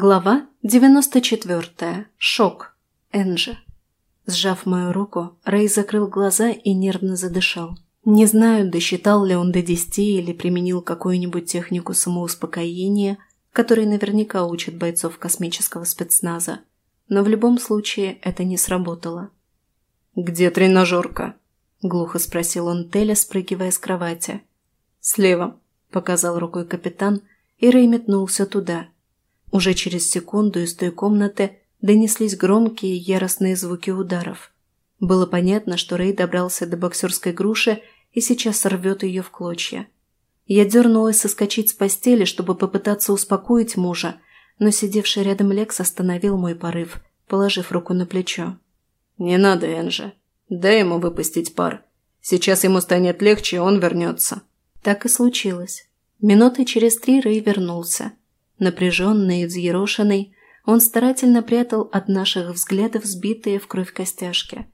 Глава 94. Шок. Энджи. Сжав мою руку, Рэй закрыл глаза и нервно задышал. Не знаю, досчитал ли он до десяти или применил какую-нибудь технику самоуспокоения, которой наверняка учат бойцов космического спецназа. Но в любом случае это не сработало. «Где тренажерка?» – глухо спросил он Теля, спрыгивая с кровати. «Слева», – показал рукой капитан, и Рэй метнулся туда – уже через секунду из той комнаты донеслись громкие яростные звуки ударов. Было понятно, что Рэй добрался до боксерской груши и сейчас сорвет ее в клочья. Я дернулась соскочить с постели, чтобы попытаться успокоить мужа, но сидевший рядом Лекс остановил мой порыв, положив руку на плечо. «Не надо, Энжи. Дай ему выпустить пар. Сейчас ему станет легче, он вернется». Так и случилось. Минуты через три Рэй вернулся. Напряженный и взъерошенный, он старательно прятал от наших взглядов сбитые в кровь костяшки.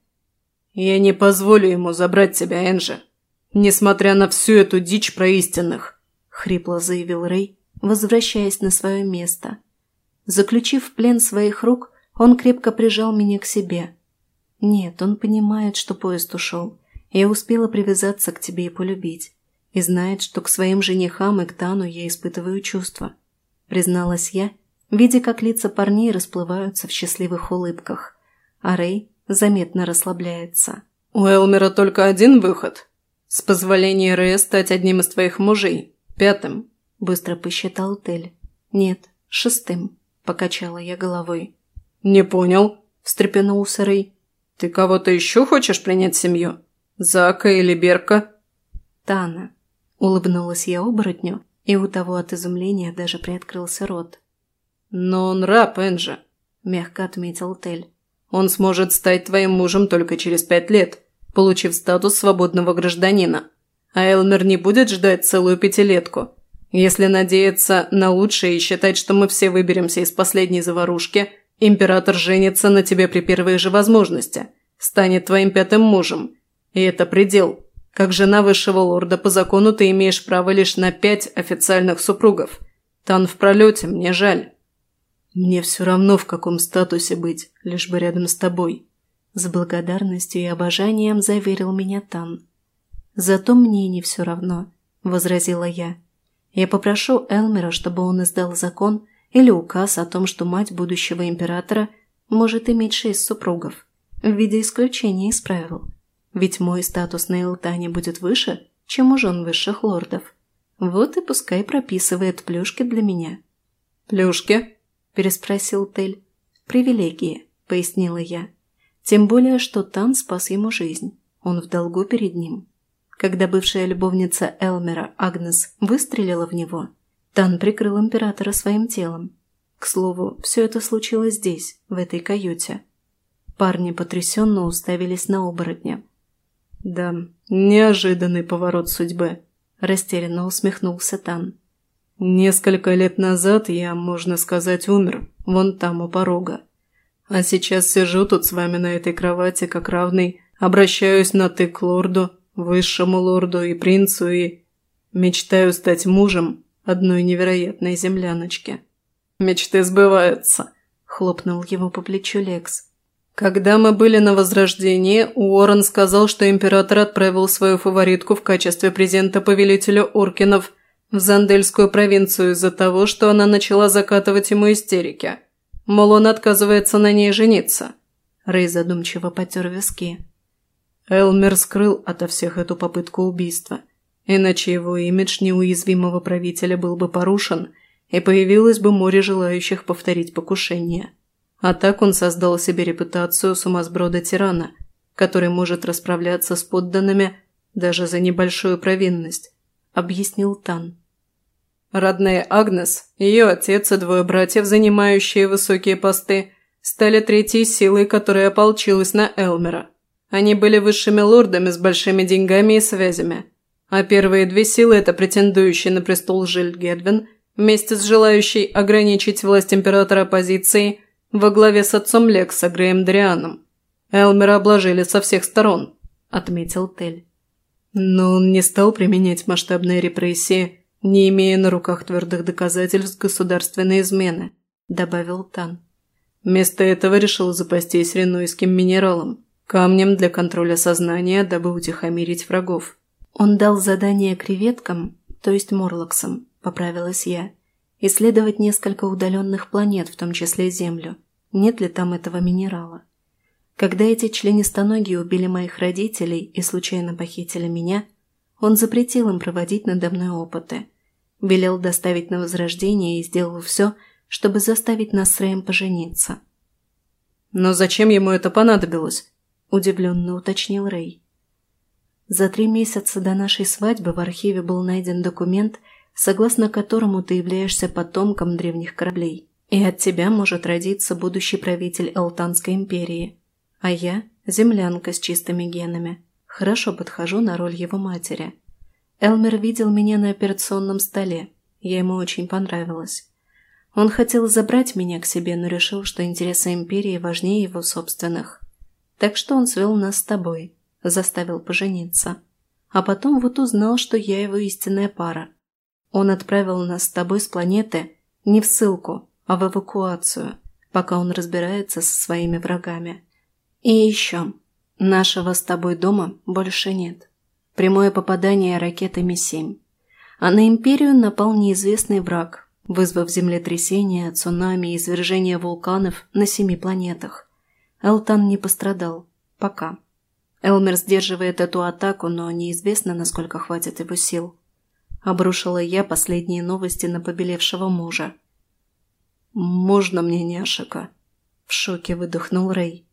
«Я не позволю ему забрать тебя, Энджи, несмотря на всю эту дичь про истинных», — хрипло заявил Рэй, возвращаясь на свое место. Заключив плен своих рук, он крепко прижал меня к себе. «Нет, он понимает, что поезд ушел. Я успела привязаться к тебе и полюбить. И знает, что к своим женихам и к Тану я испытываю чувства. – призналась я, видя, как лица парней расплываются в счастливых улыбках, а Рэй заметно расслабляется. «У Элмера только один выход. С позволения Рэя стать одним из твоих мужей. Пятым», – быстро посчитал Тель. «Нет, шестым», – покачала я головой. «Не понял», – встрепенулся Рэй. «Ты кого-то еще хочешь принять в семью? Зака или Берка?» «Тана», – улыбнулась я оборотню, и у того от изумления даже приоткрылся рот. «Но он раб, Энджи», – мягко отметил Тель. «Он сможет стать твоим мужем только через пять лет, получив статус свободного гражданина. А Элмер не будет ждать целую пятилетку. Если надеяться на лучшее и считать, что мы все выберемся из последней заварушки, император женится на тебе при первой же возможности, станет твоим пятым мужем. И это предел, как жена высшего лорда, по закону ты имеешь право лишь на пять официальных супругов. Тан в пролете, мне жаль. Мне все равно, в каком статусе быть, лишь бы рядом с тобой. С благодарностью и обожанием заверил меня Тан. Зато мне не все равно, возразила я. Я попрошу Элмера, чтобы он издал закон или указ о том, что мать будущего императора может иметь шесть супругов, в виде исключения из правил. Ведь мой статус на Элтане будет выше, чем у жен высших лордов. Вот и пускай прописывает плюшки для меня». «Плюшки?» – переспросил Тель. «Привилегии», – пояснила я. Тем более, что Тан спас ему жизнь. Он в долгу перед ним. Когда бывшая любовница Элмера, Агнес, выстрелила в него, Тан прикрыл императора своим телом. К слову, все это случилось здесь, в этой каюте. Парни потрясенно уставились на оборотня – «Да, неожиданный поворот судьбы», – растерянно усмехнулся Тан. «Несколько лет назад я, можно сказать, умер, вон там у порога. А сейчас сижу тут с вами на этой кровати как равный, обращаюсь на «ты» к лорду, высшему лорду и принцу и... Мечтаю стать мужем одной невероятной земляночки». «Мечты сбываются», – хлопнул его по плечу Лекс. Когда мы были на Возрождении, Уоррен сказал, что император отправил свою фаворитку в качестве презента повелителю Оркинов в Зандельскую провинцию из-за того, что она начала закатывать ему истерики. Мол, он отказывается на ней жениться. Рэй задумчиво потер виски. Элмер скрыл ото всех эту попытку убийства. Иначе его имидж неуязвимого правителя был бы порушен, и появилось бы море желающих повторить покушение. А так он создал себе репутацию сумасброда-тирана, который может расправляться с подданными даже за небольшую провинность, объяснил Тан. Родная Агнес, ее отец и двое братьев, занимающие высокие посты, стали третьей силой, которая ополчилась на Элмера. Они были высшими лордами с большими деньгами и связями. А первые две силы – это претендующий на престол Жиль Гедвин, вместе с желающей ограничить власть императора оппозиции – во главе с отцом Лекса Греем Дрианом. Элмера обложили со всех сторон», – отметил Тель. Но он не стал применять масштабные репрессии, не имея на руках твердых доказательств государственной измены, – добавил Тан. Вместо этого решил запастись ренуйским минералом, камнем для контроля сознания, дабы утихомирить врагов. Он дал задание креветкам, то есть морлоксам, поправилась я, исследовать несколько удаленных планет, в том числе Землю. Нет ли там этого минерала? Когда эти членистоногие убили моих родителей и случайно похитили меня, он запретил им проводить надо мной опыты. Велел доставить на возрождение и сделал все, чтобы заставить нас с Рэем пожениться. «Но зачем ему это понадобилось?» – удивленно уточнил Рэй. За три месяца до нашей свадьбы в архиве был найден документ, согласно которому ты являешься потомком древних кораблей, и от тебя может родиться будущий правитель Алтанской империи. А я – землянка с чистыми генами. Хорошо подхожу на роль его матери. Элмер видел меня на операционном столе. Я ему очень понравилась. Он хотел забрать меня к себе, но решил, что интересы империи важнее его собственных. Так что он свел нас с тобой, заставил пожениться. А потом вот узнал, что я его истинная пара. Он отправил нас с тобой с планеты не в ссылку, а в эвакуацию, пока он разбирается со своими врагами. И еще. Нашего с тобой дома больше нет. Прямое попадание ракеты Ми-7. А на Империю напал неизвестный враг, вызвав землетрясение, цунами и извержение вулканов на семи планетах. Элтан не пострадал. Пока. Элмер сдерживает эту атаку, но неизвестно, насколько хватит его сил. Обрушила я последние новости на побелевшего мужа. «Можно мне няшика?» В шоке выдохнул Рэй.